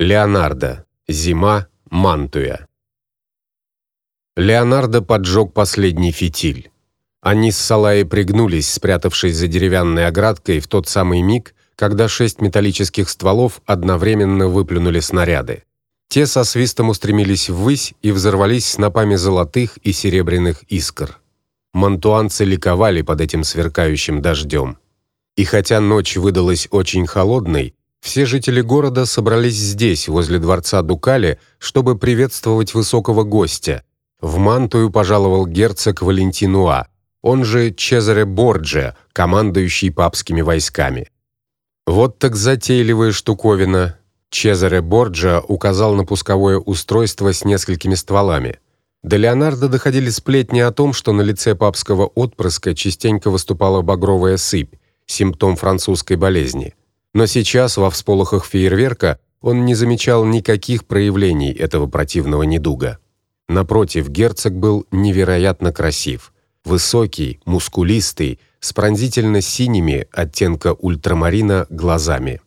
Леонардо. Зима. Мантуя. Леонардо поджег последний фитиль. Они с Салаей пригнулись, спрятавшись за деревянной оградкой в тот самый миг, когда шесть металлических стволов одновременно выплюнули снаряды. Те со свистом устремились ввысь и взорвались снопами золотых и серебряных искр. Мантуанцы ликовали под этим сверкающим дождем. И хотя ночь выдалась очень холодной, все жители города собрались здесь, возле дворца Дукале, чтобы приветствовать высокого гостя. В Мантую пожаловал герцог Валентинуа, он же Чезаре Борджа, командующий папскими войсками. Вот так затейливая штуковина. Чезаре Борджа указал на пусковое устройство с несколькими стволами. До Леонардо доходили сплетни о том, что на лице папского отпрыска частенько выступала багровая сыпь, симптом французской болезни но сейчас во всполохах фейерверка он не замечал никаких проявлений этого противного недуга. Напротив, герцог был невероятно красив, высокий, мускулистый, с пронзительно синими оттенка ультрамарина глазами.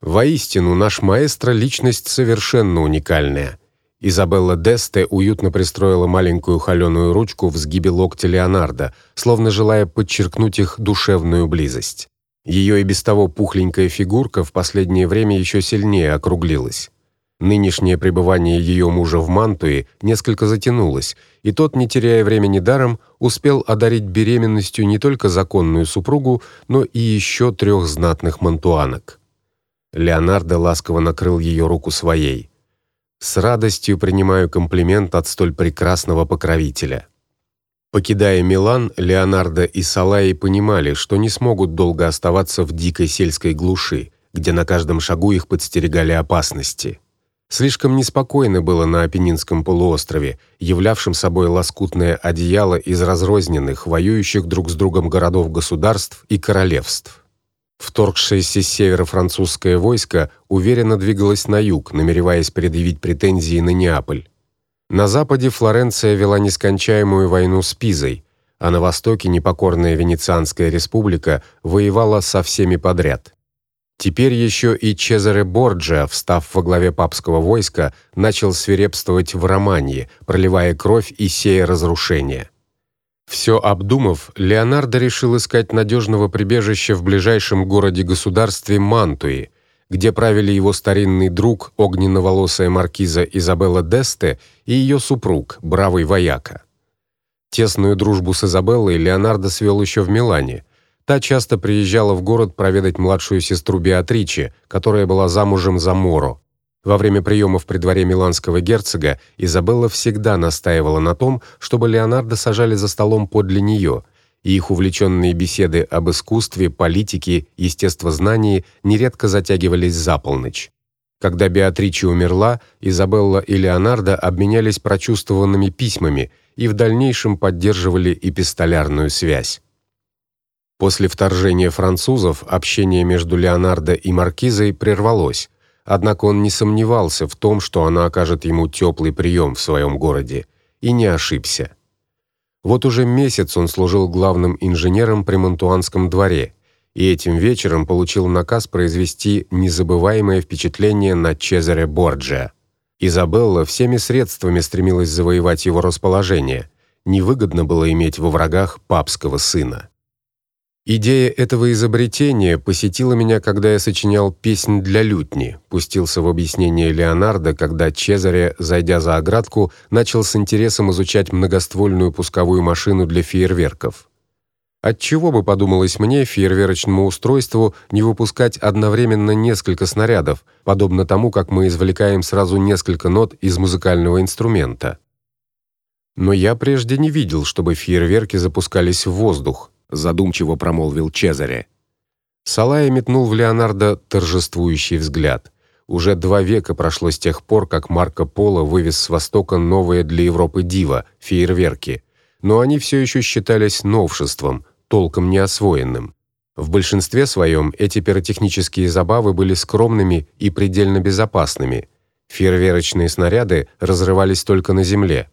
Воистину, наш маэстро личность совершенно уникальная. Изабелла Десте уютно пристроила маленькую холеную ручку в сгибе локтя Леонардо, словно желая подчеркнуть их душевную близость. Ее и без того пухленькая фигурка в последнее время еще сильнее округлилась. Нынешнее пребывание ее мужа в Мантуе несколько затянулось, и тот, не теряя времени даром, успел одарить беременностью не только законную супругу, но и еще трех знатных мантуанок. Леонардо ласково накрыл ее руку своей. С радостью принимаю комплимент от столь прекрасного покровителя. Покидая Милан, Леонардо и Салаи понимали, что не смогут долго оставаться в дикой сельской глуши, где на каждом шагу их подстерегали опасности. Слишком неспокойно было на Апеннинском полуострове, являвшем собой лоскутное одеяло из разрозненных, воюющих друг с другом городов-государств и королевств. Вторгшееся с севера французское войско уверенно двигалось на юг, намереваясь предъявить претензии на Неаполь. На западе Флоренция вела нескончаемую войну с Пизой, а на востоке непокорная Венецианская республика воевала со всеми подряд. Теперь еще и Чезаре Борджиа, встав во главе папского войска, начал свирепствовать в Романии, проливая кровь и сея разрушения. Все обдумав, Леонардо решил искать надежного прибежища в ближайшем городе-государстве Мантуи, где правили его старинный друг, огненно-волосая маркиза Изабелла Десте и ее супруг, бравый вояка. Тесную дружбу с Изабеллой Леонардо свел еще в Милане. Та часто приезжала в город проведать младшую сестру Беатриче, которая была замужем за Моро. Во время приемов при дворе миланского герцога Изабелла всегда настаивала на том, чтобы Леонардо сажали за столом подле нее – и их увлеченные беседы об искусстве, политике, естествознании нередко затягивались за полночь. Когда Беатриче умерла, Изабелла и Леонардо обменялись прочувствованными письмами и в дальнейшем поддерживали эпистолярную связь. После вторжения французов общение между Леонардо и маркизой прервалось. Однако он не сомневался в том, что она окажет ему теплый прием в своем городе, и не ошибся. Вот уже месяц он служил главным инженером при Монтуанском дворе и этим вечером получил наказ произвести незабываемое впечатление на Чезаре Борджиа. Изабелла всеми средствами стремилась завоевать его расположение. Невыгодно было иметь во врагах папского сына. Идея этого изобретения посетила меня, когда я сочинял песнь для лютни. Пустился в объяснение Леонардо, когда Чезаре, зайдя за оградку, начал с интересом изучать многоствольную пусковую машину для фейерверков. Отчего бы подумалось мне фейерверочному устройству не выпускать одновременно несколько снарядов, подобно тому, как мы извлекаем сразу несколько нот из музыкального инструмента. Но я прежде не видел, чтобы фейерверки запускались в воздух задумчиво промолвил Чезаре. Салая метнул в Леонардо торжествующий взгляд. Уже два века прошло с тех пор, как Марко Поло вывез с востока новое для Европы диво фейерверки, но они все еще считались новшеством, толком не освоенным. В большинстве своем эти пиротехнические забавы были скромными и предельно безопасными. Фейерверочные снаряды разрывались только на земле.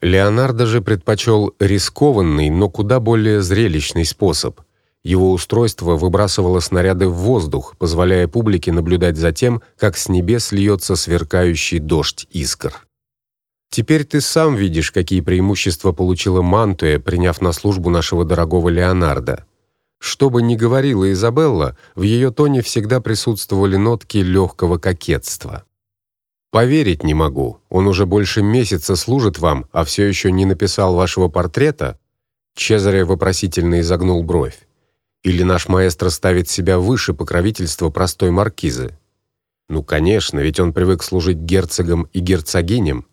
Леонардо же предпочел рискованный, но куда более зрелищный способ. Его устройство выбрасывало снаряды в воздух, позволяя публике наблюдать за тем, как с небес льется сверкающий дождь искр. Теперь ты сам видишь, какие преимущества получила Мантуя, приняв на службу нашего дорогого Леонардо. Что бы ни говорила Изабелла, в ее тоне всегда присутствовали нотки легкого кокетства. Поверить не могу. Он уже больше месяца служит вам, а все еще не написал вашего портрета. Чезаре вопросительно изогнул бровь. Или наш маэстро ставит себя выше покровительства простой маркизы? Ну, конечно, ведь он привык служить герцогам и герцогиням.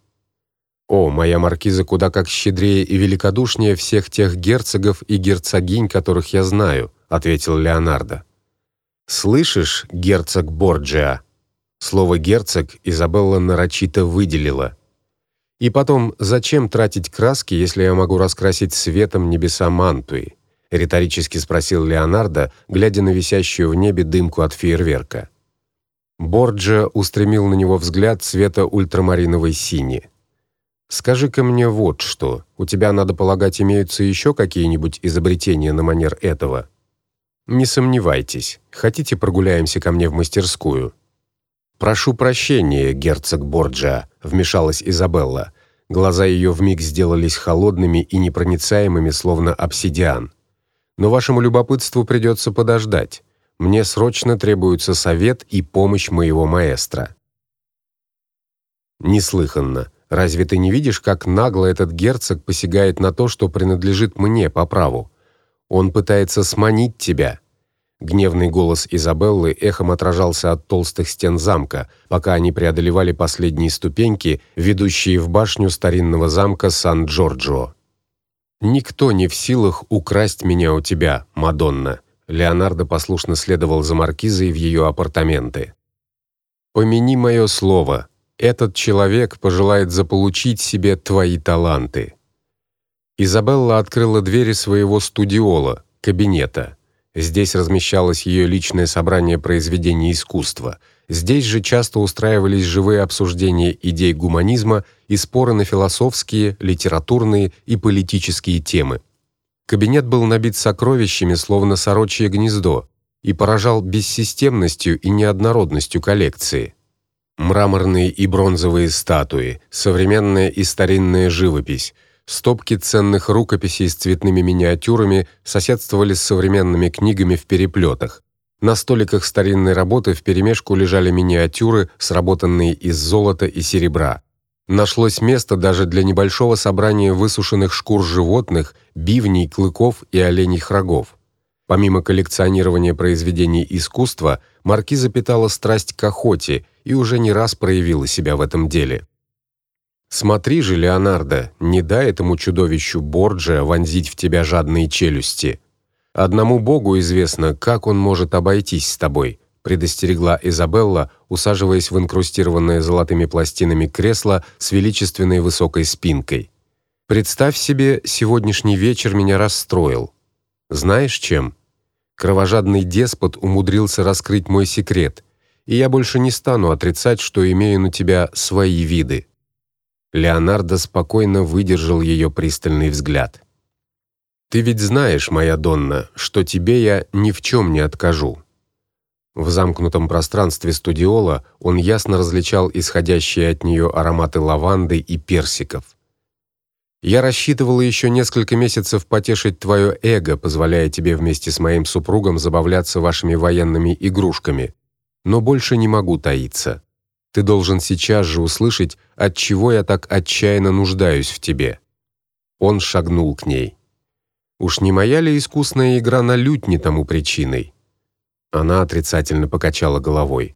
О, моя маркиза куда как щедрее и великодушнее всех тех герцогов и герцогинь, которых я знаю, ответил Леонардо. Слышишь, герцог Борджиа? Слово герцог Изабелла нарочито выделила. И потом, зачем тратить краски, если я могу раскрасить светом небеса Мантуи? риторически спросил Леонардо, глядя на висящую в небе дымку от фейерверка. Борджа устремил на него взгляд цвета ультрамариновой сини. Скажи-ка мне вот что. У тебя, надо полагать, имеются еще какие-нибудь изобретения на манер этого? Не сомневайтесь. Хотите, прогуляемся ко мне в мастерскую? Прошу прощения, герцог Борджа, вмешалась Изабелла. Глаза ее вмиг сделались холодными и непроницаемыми, словно обсидиан. Но вашему любопытству придется подождать. Мне срочно требуется совет и помощь моего маэстро. Неслыханно. Разве ты не видишь, как нагло этот герцог посягает на то, что принадлежит мне по праву? Он пытается сманить тебя. Гневный голос Изабеллы эхом отражался от толстых стен замка, пока они преодолевали последние ступеньки, ведущие в башню старинного замка Сан-Джорджо. Никто не в силах украсть меня у тебя, Мадонна. Леонардо послушно следовал за маркизой в ее апартаменты. Помяни мое слово, этот человек пожелает заполучить себе твои таланты. Изабелла открыла двери своего студиола, кабинета. Здесь размещалось ее личное собрание произведений искусства. Здесь же часто устраивались живые обсуждения идей гуманизма и споры на философские, литературные и политические темы. Кабинет был набит сокровищами, словно сорочье гнездо, и поражал бессистемностью и неоднородностью коллекции. Мраморные и бронзовые статуи, современная и старинная живопись – Стопки ценных рукописей с цветными миниатюрами соседствовали с современными книгами в переплетах. На столиках старинной работы вперемешку лежали миниатюры, сработанные из золота и серебра. Нашлось место даже для небольшого собрания высушенных шкур животных, бивней, клыков и оленьих рогов. Помимо коллекционирования произведений искусства, маркиза питала страсть к охоте и уже не раз проявила себя в этом деле. Смотри же, Леонардо, не дай этому чудовищу Борджиа вонзить в тебя жадные челюсти. Одному Богу известно, как он может обойтись с тобой, предостерегла Изабелла, усаживаясь в инкрустированное золотыми пластинами кресло с величественной высокой спинкой. Представь себе, сегодняшний вечер меня расстроил. Знаешь чем? Кровожадный деспот умудрился раскрыть мой секрет, и я больше не стану отрицать, что имею на тебя свои виды. Леонардо спокойно выдержал ее пристальный взгляд. Ты ведь знаешь, моя Донна, что тебе я ни в чем не откажу. В замкнутом пространстве студиола он ясно различал исходящие от нее ароматы лаванды и персиков. Я рассчитывал еще несколько месяцев потешить твое эго, позволяя тебе вместе с моим супругом забавляться вашими военными игрушками, но больше не могу таиться. Ты должен сейчас же услышать, от чего я так отчаянно нуждаюсь в тебе. Он шагнул к ней. Уж не моя ли искусная игра на лютне тому причиной? Она отрицательно покачала головой.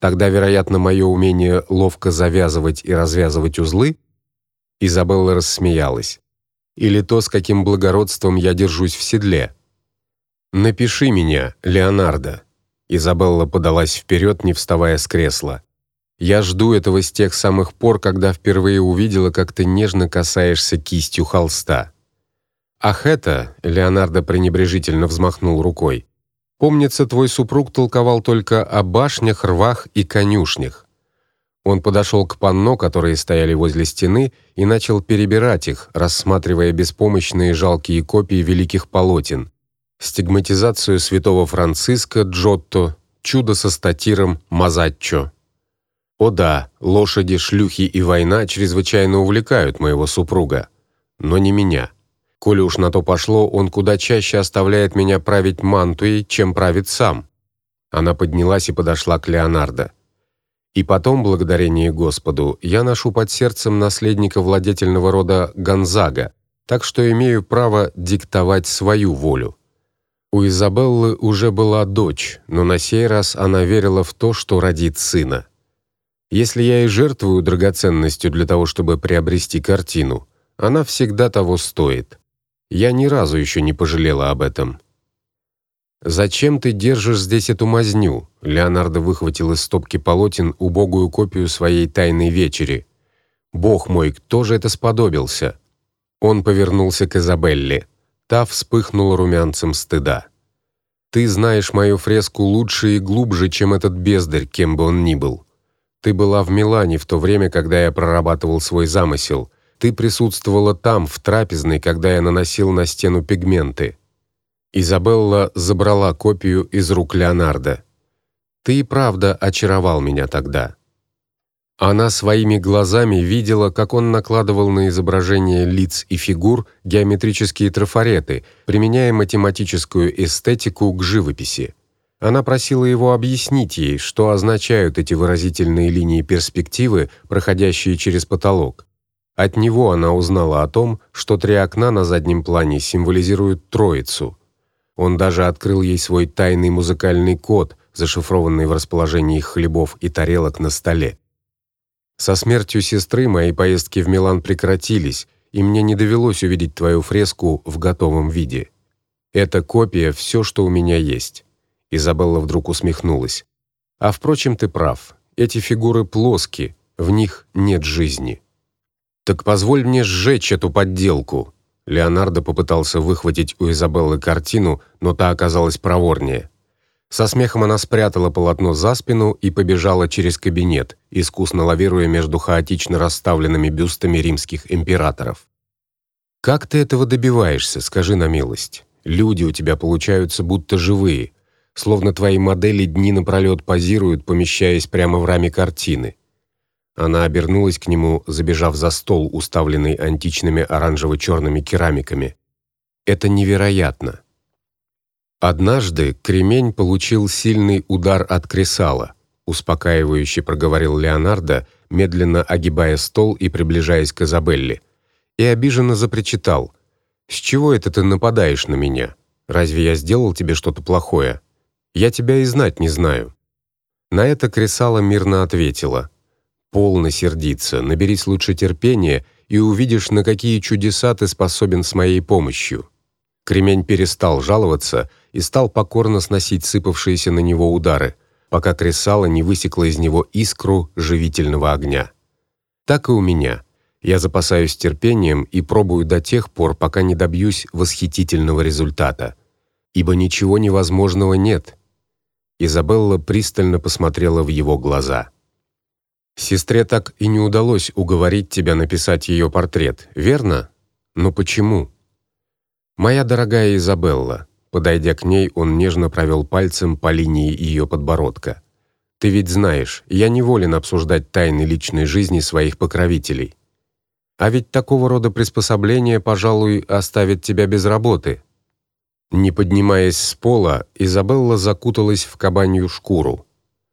Тогда, вероятно, мое умение ловко завязывать и развязывать узлы? Изабелла рассмеялась. Или то, с каким благородством я держусь в седле. Напиши меня, Леонардо. Изабелла подалась вперед, не вставая с кресла. Я жду этого с тех самых пор, когда впервые увидела, как ты нежно касаешься кистью холста. Ах это, Леонардо пренебрежительно взмахнул рукой. Помнится, твой супруг толковал только о башнях, рвах и конюшнях. Он подошел к панно, которые стояли возле стены, и начал перебирать их, рассматривая беспомощные жалкие копии великих полотен. стигматизацию святого Франциска Джотто, чудо со статиром Мазаччо. О да, лошади, шлюхи и война чрезвычайно увлекают моего супруга, но не меня. Коли уж на то пошло, он куда чаще оставляет меня править мантуей, чем правит сам. Она поднялась и подошла к Леонардо. И потом, благодарение Господу, я ношу под сердцем наследника владетельного рода Гонзага, так что имею право диктовать свою волю. У Изабеллы уже была дочь, но на сей раз она верила в то, что родит сына. Если я и жертвую драгоценностью для того, чтобы приобрести картину, она всегда того стоит. Я ни разу еще не пожалела об этом. Зачем ты держишь здесь эту мазню? Леонардо выхватил из стопки полотен убогую копию своей тайной вечери. Бог мой, кто же это сподобился? Он повернулся к Изабелле. Та вспыхнула румянцем стыда. Ты знаешь мою фреску лучше и глубже, чем этот бездарь, кем бы он ни был. Ты была в Милане в то время, когда я прорабатывал свой замысел. Ты присутствовала там, в трапезной, когда я наносил на стену пигменты. Изабелла забрала копию из рук Леонардо. Ты и правда очаровал меня тогда. Она своими глазами видела, как он накладывал на изображения лиц и фигур геометрические трафареты, применяя математическую эстетику к живописи. Она просила его объяснить ей, что означают эти выразительные линии перспективы, проходящие через потолок. От него она узнала о том, что три окна на заднем плане символизируют Троицу. Он даже открыл ей свой тайный музыкальный код, зашифрованный в расположении хлебов и тарелок на столе. Со смертью сестры мои поездки в Милан прекратились, и мне не довелось увидеть твою фреску в готовом виде. Эта копия все, что у меня есть. Изабелла вдруг усмехнулась. А впрочем, ты прав. Эти фигуры плоские, в них нет жизни. Так позволь мне сжечь эту подделку. Леонардо попытался выхватить у Изабеллы картину, но та оказалась проворнее. Со смехом она спрятала полотно за спину и побежала через кабинет, искусно лавируя между хаотично расставленными бюстами римских императоров. Как ты этого добиваешься, скажи на милость? Люди у тебя получаются будто живые, словно твои модели дни напролет позируют, помещаясь прямо в раме картины. Она обернулась к нему, забежав за стол, уставленный античными оранжево черными керамиками. Это невероятно. Однажды Кремень получил сильный удар от кресала, успокаивающе проговорил Леонардо, медленно огибая стол и приближаясь к Изабелле, и обиженно запричитал: "С чего это ты нападаешь на меня? Разве я сделал тебе что-то плохое? Я тебя и знать не знаю". На это кресало мирно ответила: "Полно сердиться, наберись лучше терпения и увидишь, на какие чудеса ты способен с моей помощью". Кремень перестал жаловаться и стал покорно сносить сыпавшиеся на него удары, пока кресало не высекло из него искру живительного огня. Так и у меня. Я запасаюсь терпением и пробую до тех пор, пока не добьюсь восхитительного результата. Ибо ничего невозможного нет. Изабелла пристально посмотрела в его глаза. Сестре так и не удалось уговорить тебя написать ее портрет, верно? Но почему? Моя дорогая Изабелла, подойдя к ней, он нежно провел пальцем по линии ее подбородка. Ты ведь знаешь, я не волен обсуждать тайны личной жизни своих покровителей. А ведь такого рода приспособление, пожалуй, оставит тебя без работы. Не поднимаясь с пола, Изабелла закуталась в кабанью шкуру.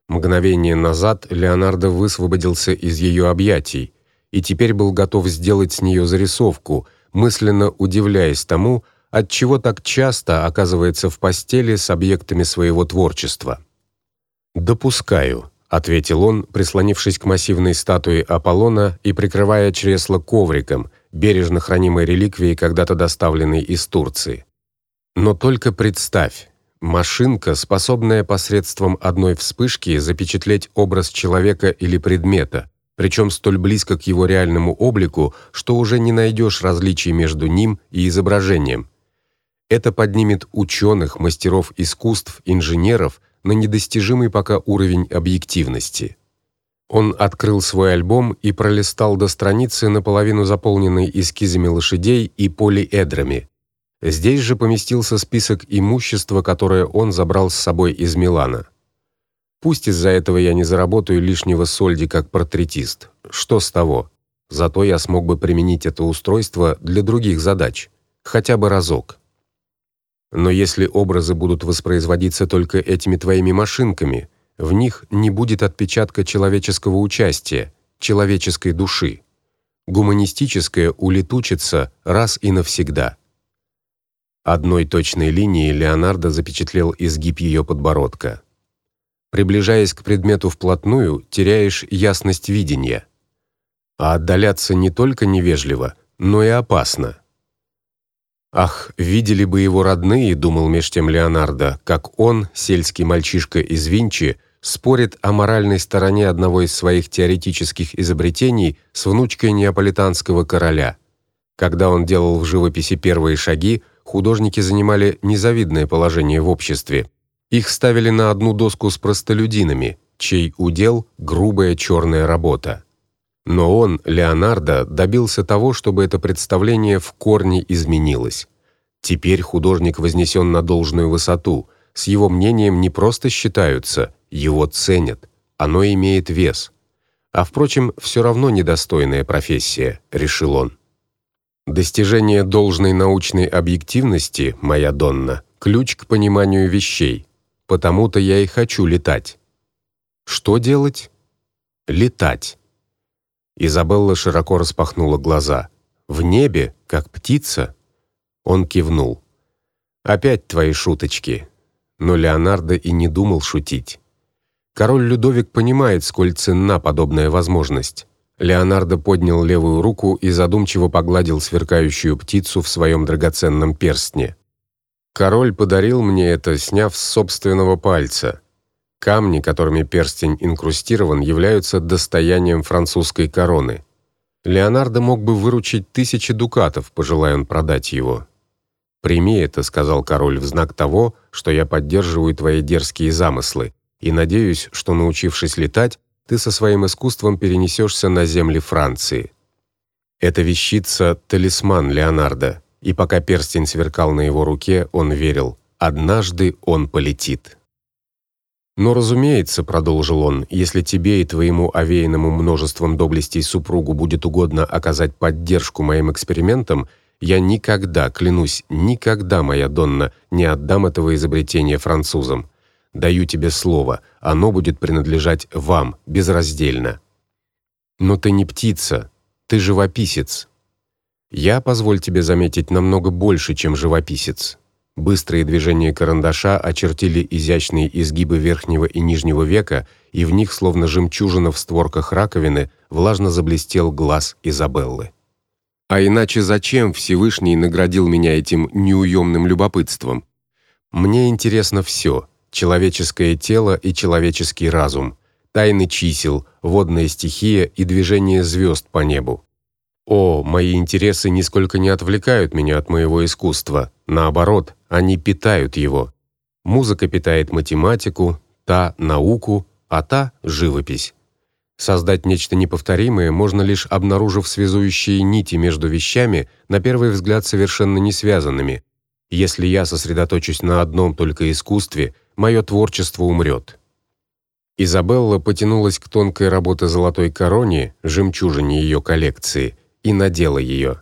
Мгновение назад Леонардо высвободился из ее объятий и теперь был готов сделать с нее зарисовку – мысленно удивляясь тому, от чего так часто оказывается в постели с объектами своего творчества. Допускаю, ответил он, прислонившись к массивной статуе Аполлона и прикрывая чресло ковриком, бережно хранимой реликвией, когда-то доставленной из Турции. Но только представь, машинка, способная посредством одной вспышки запечатлеть образ человека или предмета, причем столь близко к его реальному облику, что уже не найдешь различий между ним и изображением. Это поднимет ученых, мастеров искусств, инженеров на недостижимый пока уровень объективности. Он открыл свой альбом и пролистал до страницы, наполовину заполненной эскизами лошадей и полиэдрами. Здесь же поместился список имущества, которое он забрал с собой из Милана. Пусть из-за этого я не заработаю лишнего сольди как портретист. Что с того? Зато я смог бы применить это устройство для других задач, хотя бы разок. Но если образы будут воспроизводиться только этими твоими машинками, в них не будет отпечатка человеческого участия, человеческой души. Гуманистическое улетучится раз и навсегда. Одной точной линией Леонардо запечатлел изгиб ее подбородка. Приближаясь к предмету вплотную, теряешь ясность видения. А отдаляться не только невежливо, но и опасно. Ах, видели бы его родные, думал меж тем Леонардо, как он, сельский мальчишка из Винчи, спорит о моральной стороне одного из своих теоретических изобретений с внучкой неаполитанского короля. Когда он делал в живописи первые шаги, художники занимали незавидное положение в обществе. Их ставили на одну доску с простолюдинами, чей удел грубая черная работа. Но он, Леонардо, добился того, чтобы это представление в корне изменилось. Теперь художник вознесен на должную высоту. С его мнением не просто считаются, его ценят. Оно имеет вес. А впрочем, все равно недостойная профессия, решил он. Достижение должной научной объективности, моя Донна, ключ к пониманию вещей. Потому-то я и хочу летать. Что делать? Летать. Изабелла широко распахнула глаза. В небе, как птица. Он кивнул. Опять твои шуточки. Но Леонардо и не думал шутить. Король Людовик понимает, сколь ценна подобная возможность. Леонардо поднял левую руку и задумчиво погладил сверкающую птицу в своем драгоценном перстне. Король подарил мне это, сняв с собственного пальца. Камни, которыми перстень инкрустирован, являются достоянием французской короны. Леонардо мог бы выручить тысячи дукатов, пожелая он продать его. Прими это, сказал король в знак того, что я поддерживаю твои дерзкие замыслы и надеюсь, что научившись летать, ты со своим искусством перенесешься на земли Франции. Эта вещица талисман Леонардо, и пока перстень сверкал на его руке, он верил: однажды он полетит. Но, разумеется, продолжил он, если тебе и твоему овеянному множеством доблестей супругу будет угодно оказать поддержку моим экспериментам, я никогда, клянусь, никогда, моя Донна, не отдам этого изобретения французам. Даю тебе слово, оно будет принадлежать вам безраздельно. Но ты не птица, ты живописец. Я, позволь тебе заметить, намного больше, чем живописец. Быстрые движения карандаша очертили изящные изгибы верхнего и нижнего века, и в них, словно жемчужина в створках раковины, влажно заблестел глаз Изабеллы. А иначе зачем Всевышний наградил меня этим неуемным любопытством? Мне интересно все: человеческое тело и человеческий разум, тайны чисел, водная стихия и движение звезд по небу. О, мои интересы нисколько не отвлекают меня от моего искусства. Наоборот, они питают его. Музыка питает математику, та науку, а та живопись. Создать нечто неповторимое можно лишь обнаружив связующие нити между вещами, на первый взгляд совершенно не связанными. Если я сосредоточусь на одном только искусстве, мое творчество умрет. Изабелла потянулась к тонкой работе золотой короне, жемчужине ее коллекции, и надела ее.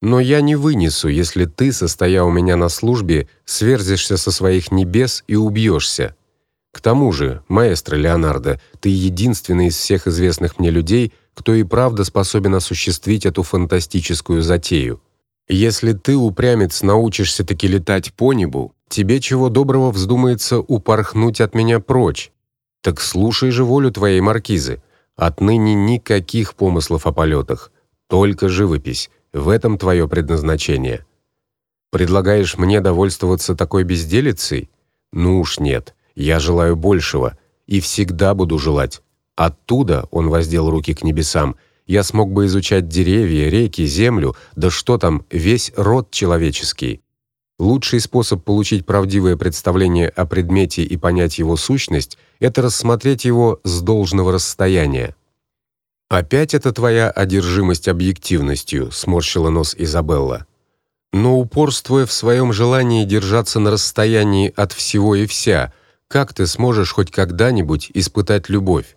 Но я не вынесу, если ты, состоя у меня на службе, сверзишься со своих небес и убьешься. К тому же, маэстро Леонардо, ты единственный из всех известных мне людей, кто и правда способен осуществить эту фантастическую затею. Если ты, упрямец, научишься таки летать по небу, тебе чего доброго вздумается упорхнуть от меня прочь. Так слушай же волю твоей маркизы. Отныне никаких помыслов о полетах только живопись. В этом твое предназначение. Предлагаешь мне довольствоваться такой безделицей? Ну уж нет. Я желаю большего и всегда буду желать. Оттуда, он воздел руки к небесам, я смог бы изучать деревья, реки, землю, да что там, весь род человеческий. Лучший способ получить правдивое представление о предмете и понять его сущность это рассмотреть его с должного расстояния. Опять это твоя одержимость объективностью, сморщила нос Изабелла. Но упорствуя в своем желании держаться на расстоянии от всего и вся, как ты сможешь хоть когда-нибудь испытать любовь?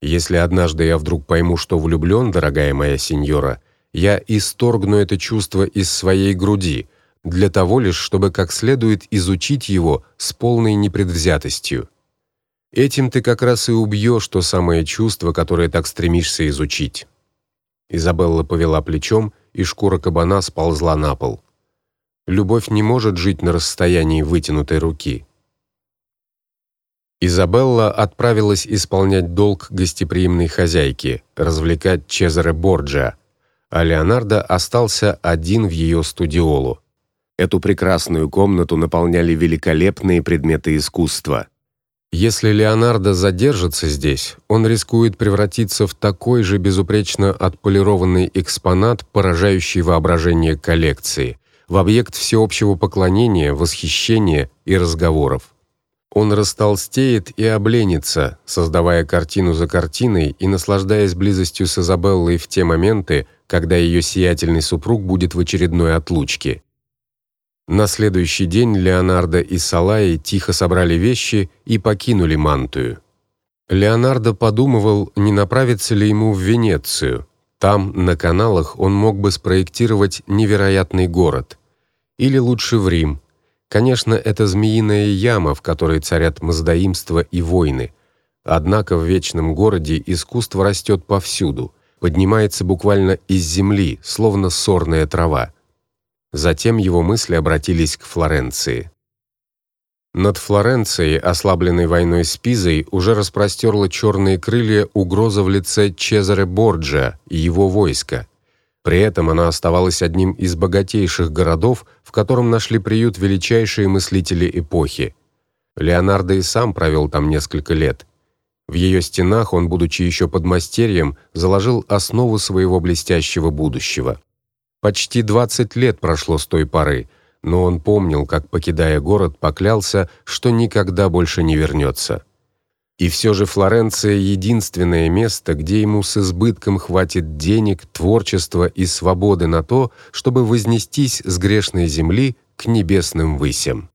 Если однажды я вдруг пойму, что влюблён, дорогая моя сеньора, я исторгну это чувство из своей груди, для того лишь, чтобы как следует изучить его с полной непредвзятостью. Этим ты как раз и убьешь то самое чувство, которое так стремишься изучить. Изабелла повела плечом, и шкура кабана сползла на пол. Любовь не может жить на расстоянии вытянутой руки. Изабелла отправилась исполнять долг гостеприимной хозяйки, развлекать Чезаре Борджа, а Леонардо остался один в ее студиолу. Эту прекрасную комнату наполняли великолепные предметы искусства. Если Леонардо задержится здесь, он рискует превратиться в такой же безупречно отполированный экспонат, поражающий воображение коллекции, в объект всеобщего поклонения, восхищения и разговоров. Он растолстеет и обленится, создавая картину за картиной и наслаждаясь близостью с Изабеллой в те моменты, когда ее сиятельный супруг будет в очередной отлучке. На следующий день Леонардо и Салаи тихо собрали вещи и покинули Мантую. Леонардо подумывал, не направиться ли ему в Венецию. Там, на каналах, он мог бы спроектировать невероятный город. Или лучше в Рим. Конечно, это змеиная яма, в которой царят мздоимство и войны. Однако в вечном городе искусство растет повсюду, поднимается буквально из земли, словно сорная трава. Затем его мысли обратились к Флоренции. Над Флоренцией, ослабленной войной с Пизой, уже распростерла черные крылья угроза в лице Чезаре Борджа и его войска. При этом она оставалась одним из богатейших городов, в котором нашли приют величайшие мыслители эпохи. Леонардо и сам провел там несколько лет. В ее стенах он, будучи еще подмастерьем, заложил основу своего блестящего будущего. Почти 20 лет прошло с той поры, но он помнил, как покидая город, поклялся, что никогда больше не вернется. И все же Флоренция единственное место, где ему с избытком хватит денег, творчества и свободы на то, чтобы вознестись с грешной земли к небесным высям.